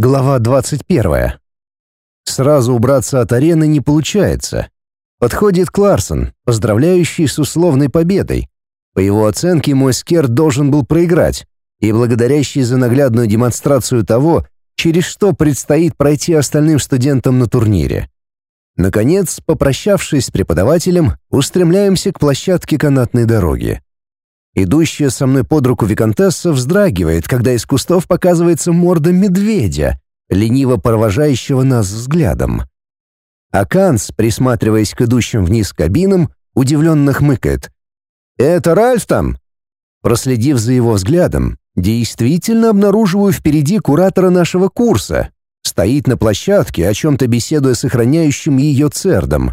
Глава 21. Сразу убраться от арены не получается. Подходит Кларсон, поздравляющий с условной победой. По его оценке, мой скер должен был проиграть, и благодарящий за наглядную демонстрацию того, через что предстоит пройти остальным студентам на турнире. Наконец, попрощавшись с преподавателем, устремляемся к площадке канатной дороги. Идущая со мной под руку виконтесса вздрагивает, когда из кустов показывается морда медведя, лениво провожающего нас взглядом. А Канц, присматриваясь к идущим вниз кабинам, удивленно хмыкает. «Это Ральф там?» Проследив за его взглядом, действительно обнаруживаю впереди куратора нашего курса. Стоит на площадке, о чем-то беседуя с охраняющим ее цердом.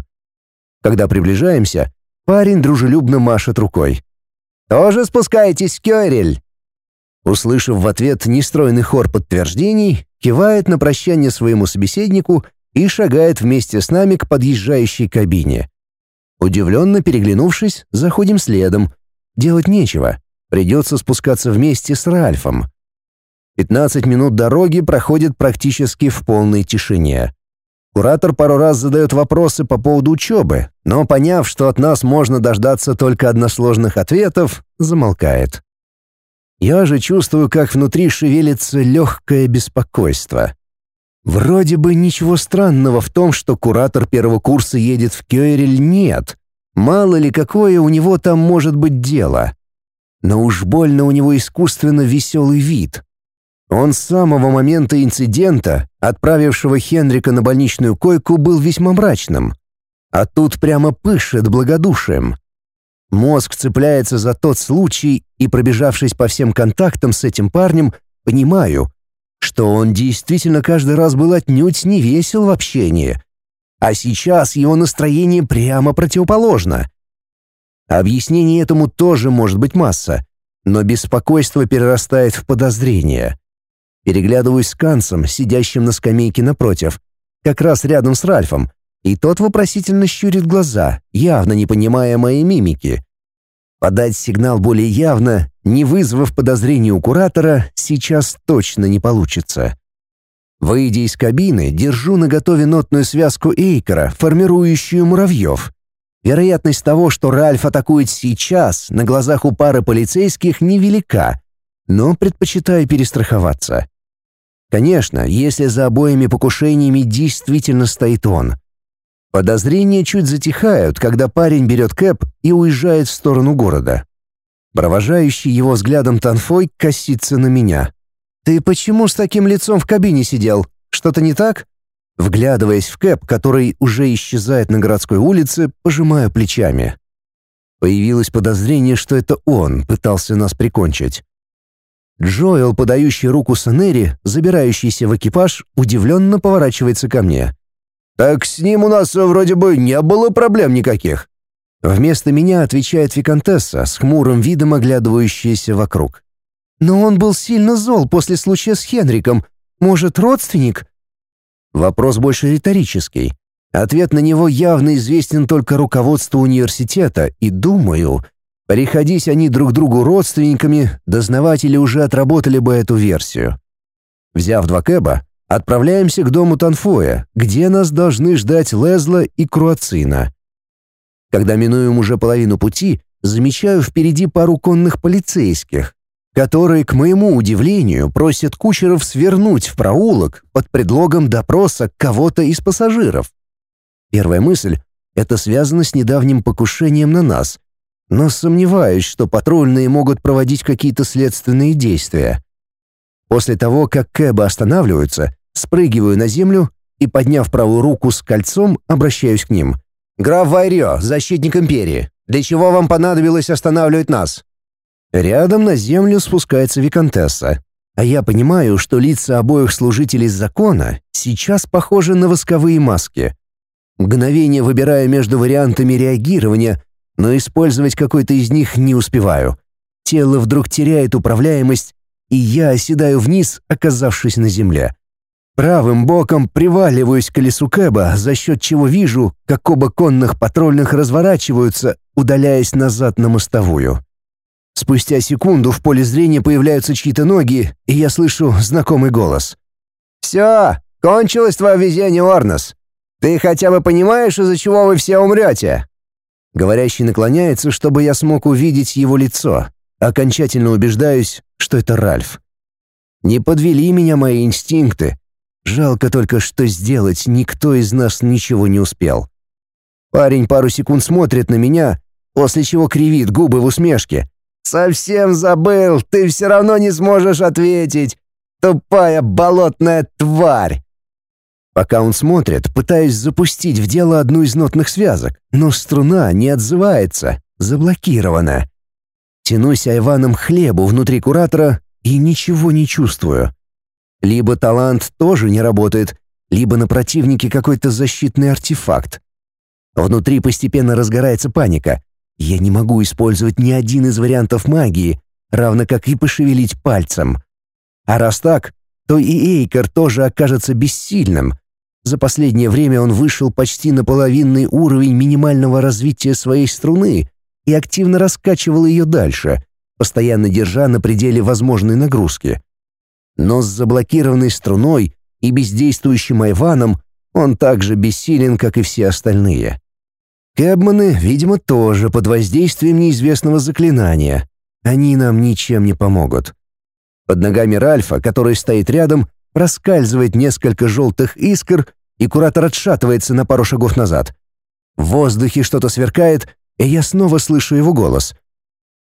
Когда приближаемся, парень дружелюбно машет рукой. «Тоже спускаетесь Кёрель?» Услышав в ответ нестройный хор подтверждений, кивает на прощание своему собеседнику и шагает вместе с нами к подъезжающей кабине. Удивленно переглянувшись, заходим следом. Делать нечего. Придется спускаться вместе с Ральфом. 15 минут дороги проходит практически в полной тишине. Куратор пару раз задает вопросы по поводу учебы, но, поняв, что от нас можно дождаться только односложных ответов, замолкает. Я же чувствую, как внутри шевелится легкое беспокойство. Вроде бы ничего странного в том, что куратор первого курса едет в Кёйрель, нет. Мало ли какое у него там может быть дело. Но уж больно у него искусственно веселый вид. Он с самого момента инцидента, отправившего Хенрика на больничную койку, был весьма мрачным. А тут прямо пышет благодушием. Мозг цепляется за тот случай, и, пробежавшись по всем контактам с этим парнем, понимаю, что он действительно каждый раз был отнюдь не весел в общении. А сейчас его настроение прямо противоположно. Объяснений этому тоже может быть масса, но беспокойство перерастает в подозрение. Переглядываюсь с Кансом, сидящим на скамейке напротив, как раз рядом с Ральфом, и тот вопросительно щурит глаза, явно не понимая моей мимики. Подать сигнал более явно, не вызвав подозрений у куратора, сейчас точно не получится. Выйдя из кабины, держу наготове нотную связку Эйкера, формирующую муравьев. Вероятность того, что Ральф атакует сейчас, на глазах у пары полицейских невелика, но предпочитаю перестраховаться. Конечно, если за обоими покушениями действительно стоит он. Подозрения чуть затихают, когда парень берет кэп и уезжает в сторону города. Провожающий его взглядом Танфой косится на меня. «Ты почему с таким лицом в кабине сидел? Что-то не так?» Вглядываясь в кэп, который уже исчезает на городской улице, пожимаю плечами. Появилось подозрение, что это он пытался нас прикончить. Джоэл, подающий руку Санери, забирающийся в экипаж, удивленно поворачивается ко мне. «Так с ним у нас вроде бы не было проблем никаких». Вместо меня отвечает Викантесса, с хмурым видом оглядывающаяся вокруг. «Но он был сильно зол после случая с Хенриком. Может, родственник?» Вопрос больше риторический. Ответ на него явно известен только руководству университета, и, думаю, Приходись они друг другу родственниками, дознаватели уже отработали бы эту версию. Взяв два кэба, отправляемся к дому Танфоя, где нас должны ждать Лезла и Круацина. Когда минуем уже половину пути, замечаю впереди пару конных полицейских, которые, к моему удивлению, просят кучеров свернуть в проулок под предлогом допроса кого-то из пассажиров. Первая мысль — это связано с недавним покушением на нас — но сомневаюсь, что патрульные могут проводить какие-то следственные действия. После того, как кэбы останавливаются, спрыгиваю на землю и, подняв правую руку с кольцом, обращаюсь к ним. «Граф Вайрё, защитник Империи, для чего вам понадобилось останавливать нас?» Рядом на землю спускается Викантесса, а я понимаю, что лица обоих служителей закона сейчас похожи на восковые маски. Мгновение выбирая между вариантами реагирования, но использовать какой-то из них не успеваю. Тело вдруг теряет управляемость, и я оседаю вниз, оказавшись на земле. Правым боком приваливаюсь к колесу Кэба, за счет чего вижу, как оба конных патрульных разворачиваются, удаляясь назад на мостовую. Спустя секунду в поле зрения появляются чьи-то ноги, и я слышу знакомый голос. «Все, кончилось твое везение, Орнос. Ты хотя бы понимаешь, из-за чего вы все умрете?» Говорящий наклоняется, чтобы я смог увидеть его лицо. Окончательно убеждаюсь, что это Ральф. Не подвели меня мои инстинкты. Жалко только, что сделать никто из нас ничего не успел. Парень пару секунд смотрит на меня, после чего кривит губы в усмешке. «Совсем забыл, ты все равно не сможешь ответить! Тупая болотная тварь!» Пока он смотрит, пытаюсь запустить в дело одну из нотных связок, но струна не отзывается, заблокирована. Тянусь айваном хлебу внутри куратора и ничего не чувствую. Либо талант тоже не работает, либо на противнике какой-то защитный артефакт. Внутри постепенно разгорается паника. Я не могу использовать ни один из вариантов магии, равно как и пошевелить пальцем. А раз так, то и Эйкер тоже окажется бессильным. За последнее время он вышел почти на половинный уровень минимального развития своей струны и активно раскачивал ее дальше, постоянно держа на пределе возможной нагрузки. Но с заблокированной струной и бездействующим айваном он так же бессилен, как и все остальные. Кэбманы, видимо, тоже под воздействием неизвестного заклинания. Они нам ничем не помогут. Под ногами Ральфа, который стоит рядом, проскальзывает несколько желтых искр, и куратор отшатывается на пару шагов назад. В воздухе что-то сверкает, и я снова слышу его голос.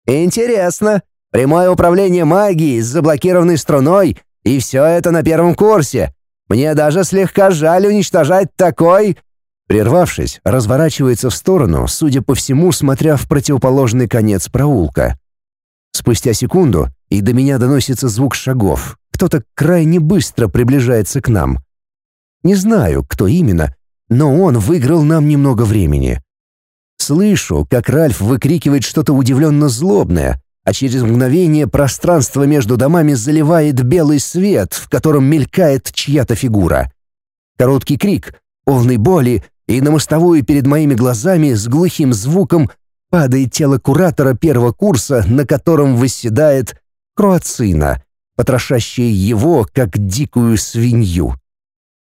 «Интересно. Прямое управление магией с заблокированной струной, и все это на первом курсе. Мне даже слегка жаль уничтожать такой...» Прервавшись, разворачивается в сторону, судя по всему, смотря в противоположный конец проулка. Спустя секунду и до меня доносится звук шагов. Кто-то крайне быстро приближается к нам. Не знаю, кто именно, но он выиграл нам немного времени. Слышу, как Ральф выкрикивает что-то удивленно злобное, а через мгновение пространство между домами заливает белый свет, в котором мелькает чья-то фигура. Короткий крик, полный боли, и на мостовую перед моими глазами с глухим звуком падает тело куратора первого курса, на котором восседает Круацина, потрошащая его, как дикую свинью.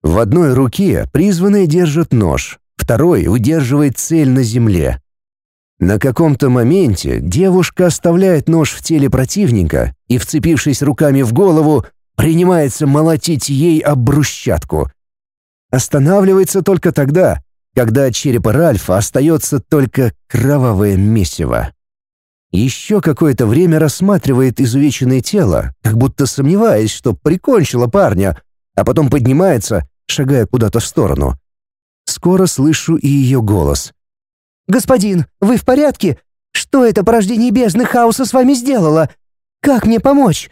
В одной руке призванный держит нож, второй удерживает цель на земле. На каком-то моменте девушка оставляет нож в теле противника и, вцепившись руками в голову, принимается молотить ей об брусчатку. Останавливается только тогда, когда от черепа Ральфа остается только кровавое месиво. Еще какое-то время рассматривает изувеченное тело, как будто сомневаясь, что прикончила парня, а потом поднимается, шагая куда-то в сторону. Скоро слышу и ее голос. «Господин, вы в порядке? Что это порождение бездны хаоса с вами сделало? Как мне помочь?»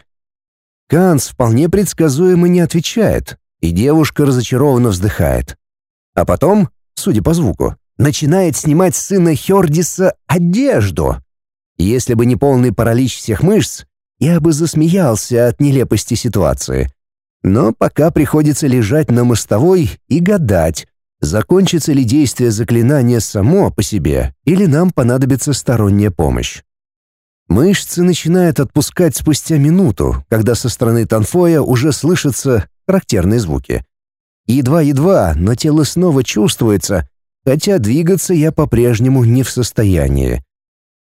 Канц вполне предсказуемо не отвечает, и девушка разочарованно вздыхает. А потом, судя по звуку, начинает снимать сына Хердиса одежду. Если бы не полный паралич всех мышц, я бы засмеялся от нелепости ситуации. Но пока приходится лежать на мостовой и гадать, закончится ли действие заклинания само по себе или нам понадобится сторонняя помощь. Мышцы начинают отпускать спустя минуту, когда со стороны Танфоя уже слышатся характерные звуки. Едва-едва, но тело снова чувствуется, хотя двигаться я по-прежнему не в состоянии.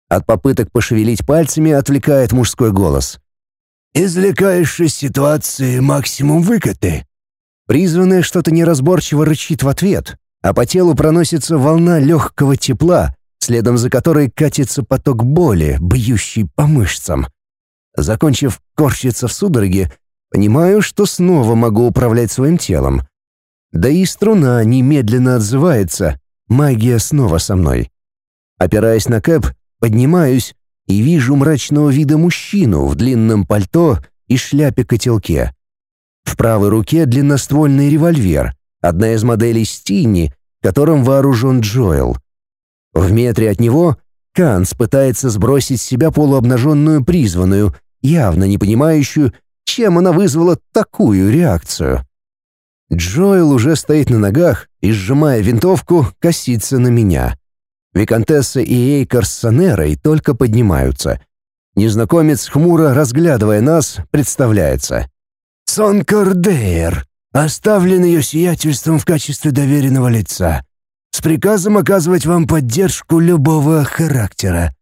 От попыток пошевелить пальцами отвлекает мужской голос. «Извлекаешь из ситуации максимум выкаты». Призванное что-то неразборчиво рычит в ответ, а по телу проносится волна легкого тепла, следом за которой катится поток боли, бьющий по мышцам. Закончив корчиться в судороге, понимаю, что снова могу управлять своим телом. Да и струна немедленно отзывается, магия снова со мной. Опираясь на кэп, поднимаюсь и вижу мрачного вида мужчину в длинном пальто и шляпе-котелке. В правой руке длинноствольный револьвер, одна из моделей Стинни, которым вооружен Джоэл. В метре от него Канс пытается сбросить с себя полуобнаженную призванную, явно не понимающую, чем она вызвала такую реакцию. Джоэл уже стоит на ногах и, сжимая винтовку, косится на меня. Викантесса и Эйкар с Санерой только поднимаются. Незнакомец, хмуро разглядывая нас, представляется. «Сон Кордейр, оставлен ее сиятельством в качестве доверенного лица, с приказом оказывать вам поддержку любого характера».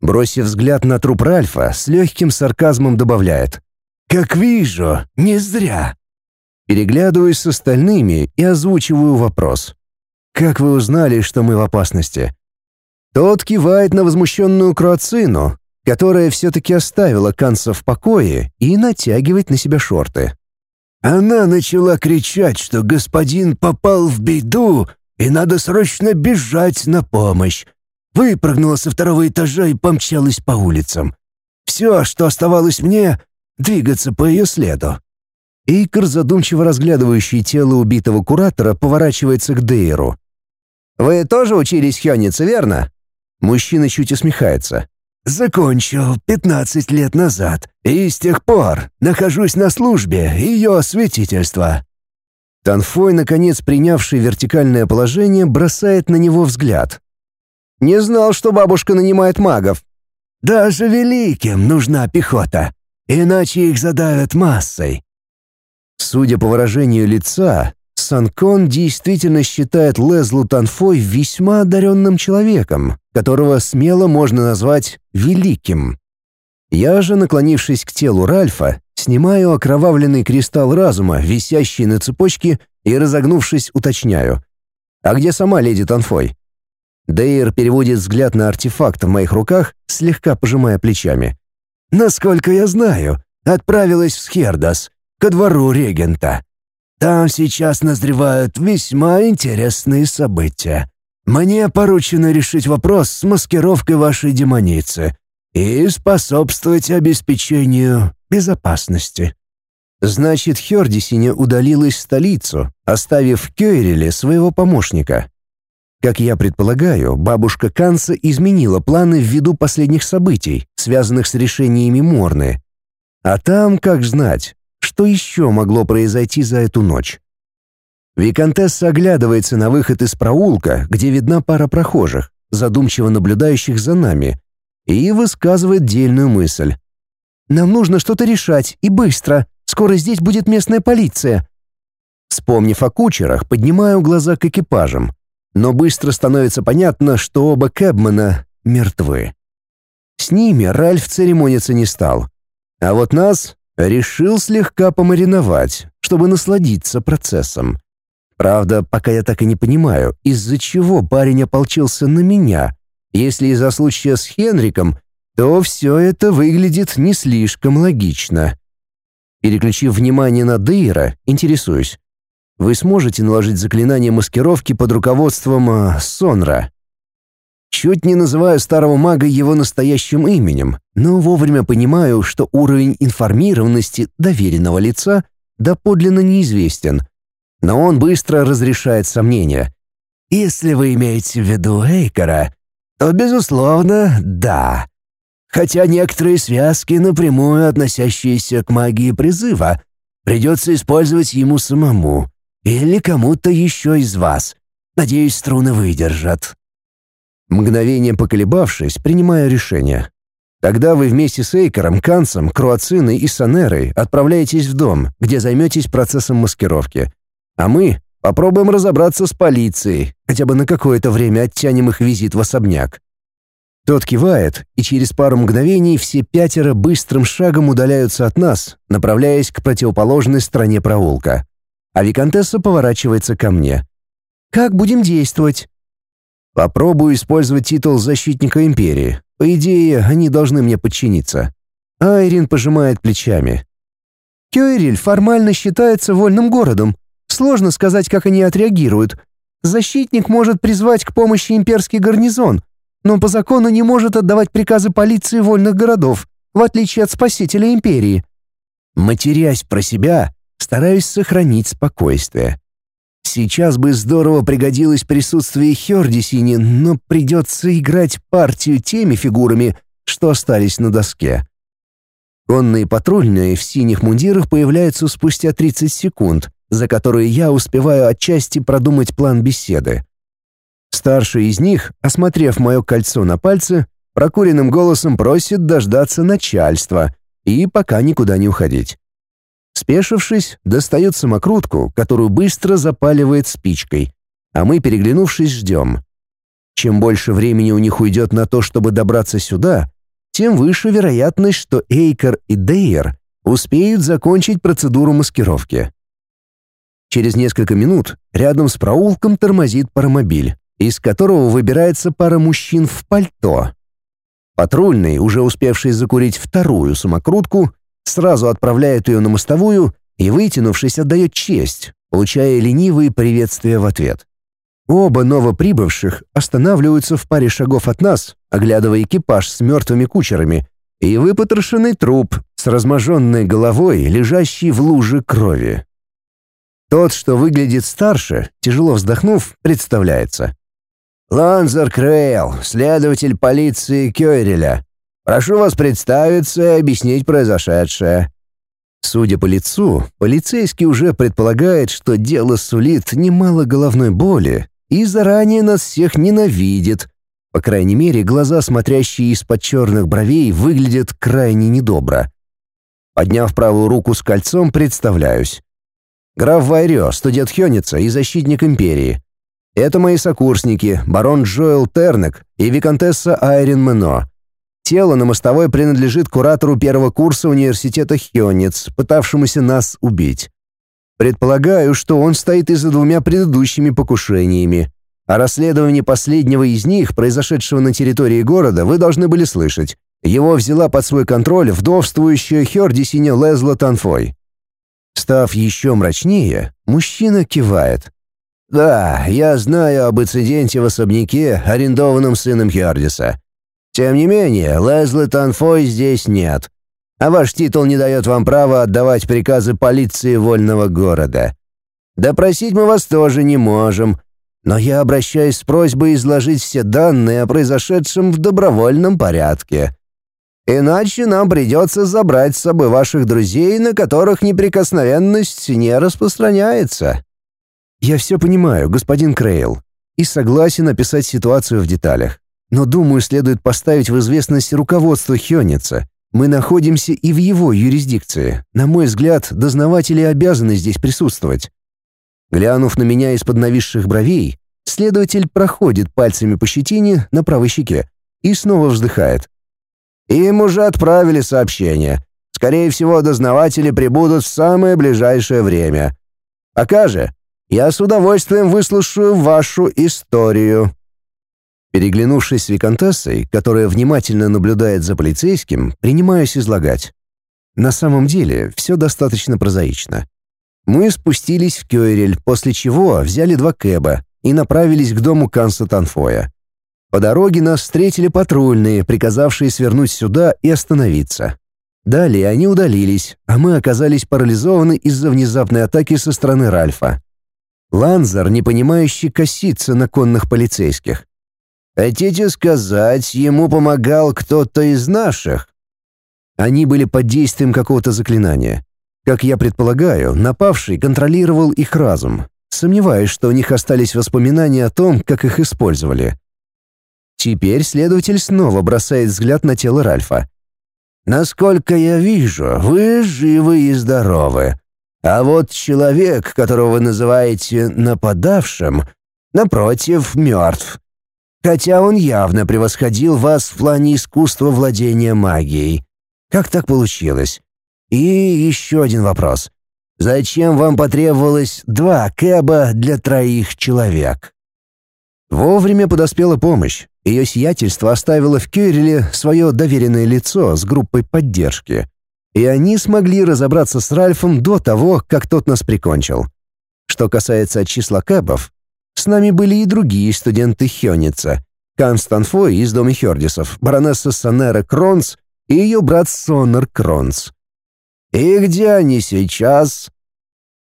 Бросив взгляд на труп Ральфа, с легким сарказмом добавляет. «Как вижу, не зря». Переглядываюсь с остальными и озвучиваю вопрос. «Как вы узнали, что мы в опасности?» Тот кивает на возмущенную Круацину, которая все-таки оставила Канца в покое и натягивает на себя шорты. Она начала кричать, что господин попал в беду и надо срочно бежать на помощь. Выпрыгнула со второго этажа и помчалась по улицам. Все, что оставалось мне — двигаться по ее следу. Эйкер, задумчиво разглядывающий тело убитого куратора, поворачивается к Дейру. «Вы тоже учились хённице, верно?» Мужчина чуть усмехается. «Закончил 15 лет назад, и с тех пор нахожусь на службе ее святительства». Танфой, наконец принявший вертикальное положение, бросает на него взгляд. «Не знал, что бабушка нанимает магов». «Даже великим нужна пехота, иначе их задавят массой». Судя по выражению лица, Санкон действительно считает Лезлу Танфой весьма одаренным человеком, которого смело можно назвать «великим». Я же, наклонившись к телу Ральфа, Снимаю окровавленный кристалл разума, висящий на цепочке, и, разогнувшись, уточняю. «А где сама леди Танфой?» Дейр переводит взгляд на артефакт в моих руках, слегка пожимая плечами. «Насколько я знаю, отправилась в Схердас, ко двору регента. Там сейчас назревают весьма интересные события. Мне поручено решить вопрос с маскировкой вашей демоницы и способствовать обеспечению безопасности. Значит, Хердисине удалилась в столицу, оставив в Кёйреле своего помощника. Как я предполагаю, бабушка Канца изменила планы ввиду последних событий, связанных с решениями Морны. А там, как знать, что еще могло произойти за эту ночь. Викантесса оглядывается на выход из проулка, где видна пара прохожих, задумчиво наблюдающих за нами, и высказывает дельную мысль. Нам нужно что-то решать, и быстро. Скоро здесь будет местная полиция». Вспомнив о кучерах, поднимаю глаза к экипажам. Но быстро становится понятно, что оба кэбмена мертвы. С ними Ральф церемониться не стал. А вот нас решил слегка помариновать, чтобы насладиться процессом. Правда, пока я так и не понимаю, из-за чего парень ополчился на меня. Если из-за случая с Хенриком, то все это выглядит не слишком логично. Переключив внимание на Дейра, интересуюсь. Вы сможете наложить заклинание маскировки под руководством э, Сонра? Чуть не называю старого мага его настоящим именем, но вовремя понимаю, что уровень информированности доверенного лица доподлинно неизвестен. Но он быстро разрешает сомнения. «Если вы имеете в виду Эйкера, то, безусловно, да хотя некоторые связки, напрямую относящиеся к магии призыва, придется использовать ему самому или кому-то еще из вас. Надеюсь, струны выдержат». Мгновение поколебавшись, принимаю решение. Тогда вы вместе с Эйкером, Канцем, Круациной и Санерой отправляетесь в дом, где займетесь процессом маскировки. А мы попробуем разобраться с полицией, хотя бы на какое-то время оттянем их визит в особняк. Тот кивает, и через пару мгновений все пятеро быстрым шагом удаляются от нас, направляясь к противоположной стороне проулка. А Викантесса поворачивается ко мне. «Как будем действовать?» «Попробую использовать титул защитника Империи. По идее, они должны мне подчиниться». Айрин пожимает плечами. «Кёйриль формально считается вольным городом. Сложно сказать, как они отреагируют. Защитник может призвать к помощи имперский гарнизон, но по закону не может отдавать приказы полиции вольных городов, в отличие от спасителя империи. Матерясь про себя, стараюсь сохранить спокойствие. Сейчас бы здорово пригодилось присутствие Хердисини, но придется играть партию теми фигурами, что остались на доске. Конные патрульные в синих мундирах появляются спустя 30 секунд, за которые я успеваю отчасти продумать план беседы. Старший из них, осмотрев мое кольцо на пальце, прокуренным голосом просит дождаться начальства и пока никуда не уходить. Спешившись, достает самокрутку, которую быстро запаливает спичкой, а мы, переглянувшись, ждем. Чем больше времени у них уйдет на то, чтобы добраться сюда, тем выше вероятность, что Эйкер и Дейер успеют закончить процедуру маскировки. Через несколько минут рядом с проулком тормозит паромобиль, из которого выбирается пара мужчин в пальто. Патрульный, уже успевший закурить вторую самокрутку, сразу отправляет ее на мостовую и, вытянувшись, отдает честь, получая ленивые приветствия в ответ. Оба новоприбывших останавливаются в паре шагов от нас, оглядывая экипаж с мертвыми кучерами и выпотрошенный труп с разможенной головой, лежащий в луже крови. Тот, что выглядит старше, тяжело вздохнув, представляется. «Ланзер Крейл, следователь полиции Кёйреля. Прошу вас представиться и объяснить произошедшее». Судя по лицу, полицейский уже предполагает, что дело сулит немало головной боли и заранее нас всех ненавидит. По крайней мере, глаза, смотрящие из-под черных бровей, выглядят крайне недобро. Подняв правую руку с кольцом, представляюсь. Граф Вайрё, студент Хёница и защитник Империи. Это мои сокурсники, барон Джоэл Тернек и виконтесса Айрин Мено. Тело на мостовой принадлежит куратору первого курса университета Хёнец, пытавшемуся нас убить. Предполагаю, что он стоит и за двумя предыдущими покушениями. О расследовании последнего из них, произошедшего на территории города, вы должны были слышать. Его взяла под свой контроль вдовствующая Хёрдисиня Лезла Танфой. Став еще мрачнее, мужчина кивает. «Да, я знаю об инциденте в особняке, арендованном сыном Хердиса. Тем не менее, Лезлы Танфой здесь нет, а ваш титул не дает вам права отдавать приказы полиции вольного города. Допросить мы вас тоже не можем, но я обращаюсь с просьбой изложить все данные о произошедшем в добровольном порядке. Иначе нам придется забрать с собой ваших друзей, на которых неприкосновенность не распространяется». «Я все понимаю, господин Крейл, и согласен описать ситуацию в деталях. Но, думаю, следует поставить в известность руководство Хёница. Мы находимся и в его юрисдикции. На мой взгляд, дознаватели обязаны здесь присутствовать». Глянув на меня из-под нависших бровей, следователь проходит пальцами по щетине на правой щеке и снова вздыхает. Им уже отправили сообщение. Скорее всего, дознаватели прибудут в самое ближайшее время. Пока же, я с удовольствием выслушаю вашу историю». Переглянувшись с виконтессой, которая внимательно наблюдает за полицейским, принимаюсь излагать. На самом деле, все достаточно прозаично. Мы спустились в Кёйрель, после чего взяли два кэба и направились к дому Канса Танфоя. По дороге нас встретили патрульные, приказавшие свернуть сюда и остановиться. Далее они удалились, а мы оказались парализованы из-за внезапной атаки со стороны Ральфа. Ланзар, непонимающе, косится на конных полицейских. «Хотите сказать, ему помогал кто-то из наших?» Они были под действием какого-то заклинания. Как я предполагаю, напавший контролировал их разум. Сомневаюсь, что у них остались воспоминания о том, как их использовали. Теперь следователь снова бросает взгляд на тело Ральфа. «Насколько я вижу, вы живы и здоровы. А вот человек, которого вы называете нападавшим, напротив, мертв. Хотя он явно превосходил вас в плане искусства владения магией. Как так получилось? И еще один вопрос. Зачем вам потребовалось два кэба для троих человек?» Вовремя подоспела помощь. Ее сиятельство оставило в Кюреле свое доверенное лицо с группой поддержки. И они смогли разобраться с Ральфом до того, как тот нас прикончил. Что касается числа кэбов, с нами были и другие студенты Хёница. Констанфой из дома Хёрдисов, баронесса Санера Кронс и ее брат Сонор Кронс. «И где они сейчас?»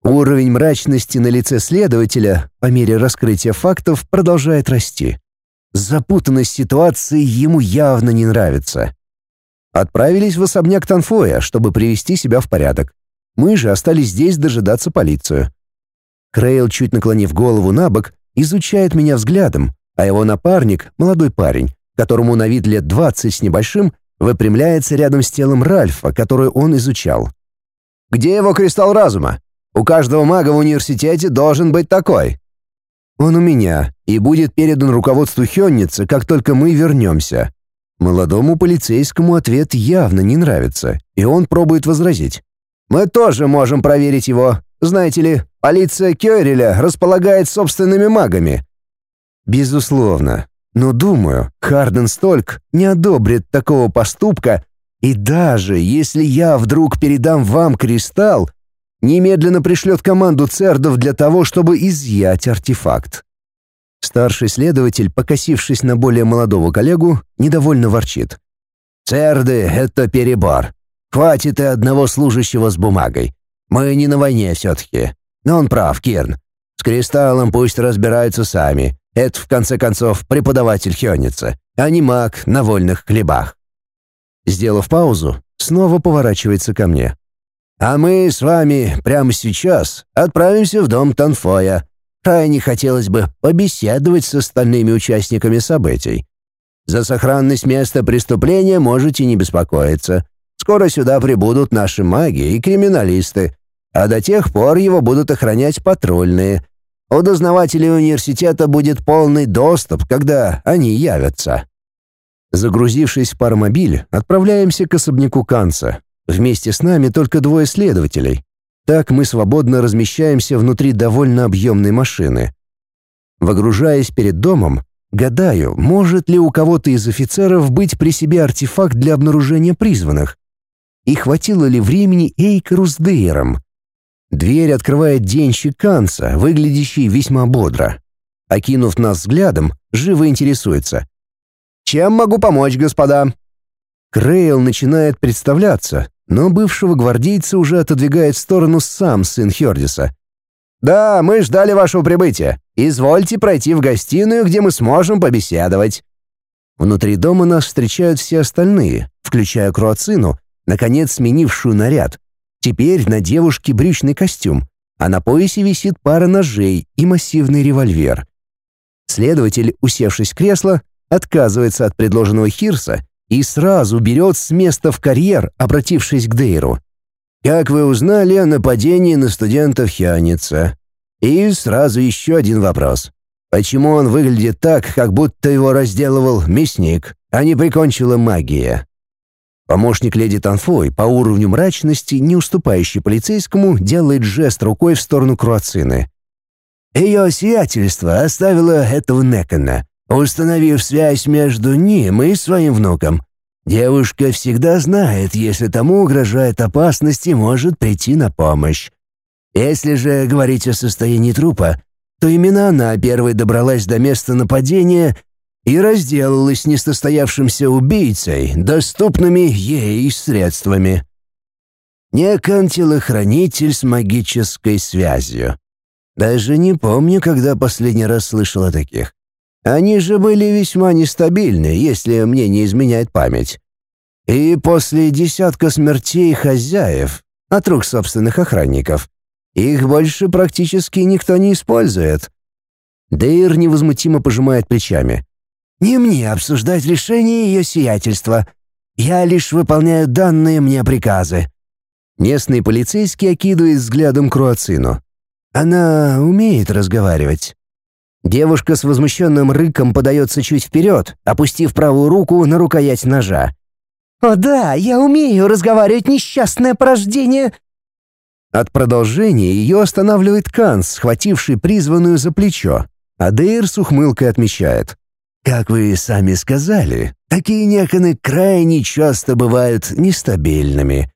Уровень мрачности на лице следователя по мере раскрытия фактов продолжает расти. Запутанность ситуации ему явно не нравится. Отправились в особняк Танфоя, чтобы привести себя в порядок. Мы же остались здесь дожидаться полицию. Крейл, чуть наклонив голову на бок, изучает меня взглядом, а его напарник, молодой парень, которому на вид лет двадцать с небольшим, выпрямляется рядом с телом Ральфа, которое он изучал. Где его кристалл разума? У каждого мага в университете должен быть такой. Он у меня и будет передан руководству Хённицы, как только мы вернемся. Молодому полицейскому ответ явно не нравится, и он пробует возразить. Мы тоже можем проверить его. Знаете ли, полиция Кёриля располагает собственными магами. Безусловно. Но думаю, Харден Стольк не одобрит такого поступка, и даже если я вдруг передам вам кристалл, немедленно пришлет команду цердов для того, чтобы изъять артефакт. Старший следователь, покосившись на более молодого коллегу, недовольно ворчит. «Церды — это перебор. Хватит и одного служащего с бумагой. Мы не на войне все-таки. Но он прав, Кирн. С кристаллом пусть разбираются сами. Это, в конце концов, преподаватель Хённица, а не маг на вольных хлебах». Сделав паузу, снова поворачивается ко мне. А мы с вами прямо сейчас отправимся в дом Танфоя. Крайне хотелось бы побеседовать с остальными участниками событий. За сохранность места преступления можете не беспокоиться. Скоро сюда прибудут наши маги и криминалисты, а до тех пор его будут охранять патрульные. У дознавателей университета будет полный доступ, когда они явятся. Загрузившись в паромобиль, отправляемся к особняку Канца, Вместе с нами только двое следователей. Так мы свободно размещаемся внутри довольно объемной машины. Выгружаясь перед домом, гадаю, может ли у кого-то из офицеров быть при себе артефакт для обнаружения призванных. И хватило ли времени Эйкеру с Дейером? Дверь открывает денщик Канца, выглядящий весьма бодро. Окинув нас взглядом, живо интересуется. «Чем могу помочь, господа?» Крейл начинает представляться, но бывшего гвардейца уже отодвигает в сторону сам сын Хердиса. «Да, мы ждали вашего прибытия. Извольте пройти в гостиную, где мы сможем побеседовать». Внутри дома нас встречают все остальные, включая Круацину, наконец сменившую наряд. Теперь на девушке брючный костюм, а на поясе висит пара ножей и массивный револьвер. Следователь, усевшись в кресло, отказывается от предложенного Хирса и сразу берет с места в карьер, обратившись к Дейру. «Как вы узнали о нападении на студентов Хианица?» И сразу еще один вопрос. Почему он выглядит так, как будто его разделывал мясник, а не прикончила магия? Помощник леди Танфой, по уровню мрачности, не уступающий полицейскому, делает жест рукой в сторону Круацины. Ее сиятельство оставило этого Некона, установив связь между ним и своим внуком. Девушка всегда знает, если тому угрожает опасность и может прийти на помощь. Если же говорить о состоянии трупа, то именно она первой добралась до места нападения и разделалась с несостоявшимся убийцей доступными ей средствами. Некон телохранитель с магической связью. Даже не помню, когда последний раз слышал о таких. Они же были весьма нестабильны, если мне не изменяет память. И после десятка смертей хозяев от рук собственных охранников их больше практически никто не использует. Дейр невозмутимо пожимает плечами. «Не мне обсуждать решение ее сиятельства. Я лишь выполняю данные мне приказы». Местный полицейский окидывает взглядом Круацину. «Она умеет разговаривать». Девушка с возмущенным рыком подается чуть вперед, опустив правую руку на рукоять ножа. «О да, я умею разговаривать, несчастное порождение!» От продолжения ее останавливает Канс, схвативший призванную за плечо. А Дейр с ухмылкой отмечает. «Как вы сами сказали, такие неконы крайне часто бывают нестабильными.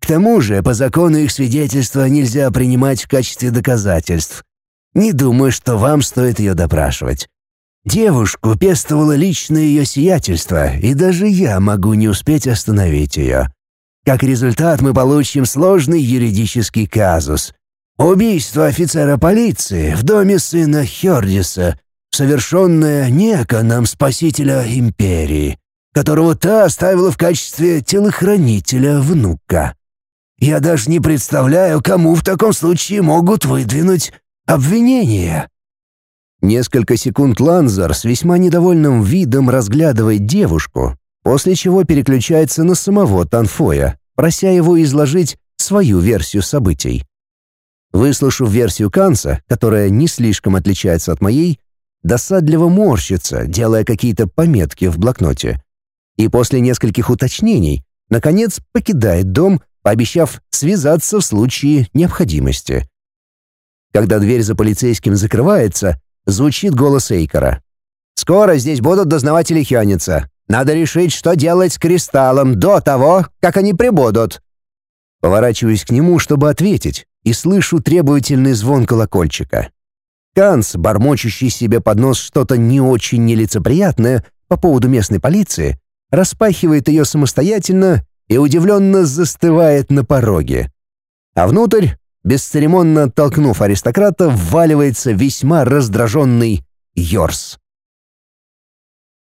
К тому же, по закону их свидетельства нельзя принимать в качестве доказательств. Не думаю, что вам стоит ее допрашивать. Девушку пестовало личное ее сиятельство, и даже я могу не успеть остановить ее. Как результат мы получим сложный юридический казус. Убийство офицера полиции в доме сына Хердиса, совершенное неконом спасителя империи, которого та оставила в качестве телохранителя внука. Я даже не представляю, кому в таком случае могут выдвинуть Обвинение!» Несколько секунд Ланзар с весьма недовольным видом разглядывает девушку, после чего переключается на самого Танфоя, прося его изложить свою версию событий. Выслушав версию Канца, которая не слишком отличается от моей, досадливо морщится, делая какие-то пометки в блокноте. И после нескольких уточнений, наконец, покидает дом, пообещав связаться в случае необходимости. Когда дверь за полицейским закрывается, звучит голос Эйкора. «Скоро здесь будут дознаватели Хёница. Надо решить, что делать с кристаллом до того, как они прибудут». Поворачиваюсь к нему, чтобы ответить, и слышу требовательный звон колокольчика. Канц, бормочущий себе под нос что-то не очень нелицеприятное по поводу местной полиции, распахивает ее самостоятельно и удивленно застывает на пороге. А внутрь, бесцеремонно оттолкнув аристократа, вваливается весьма раздраженный Йорс.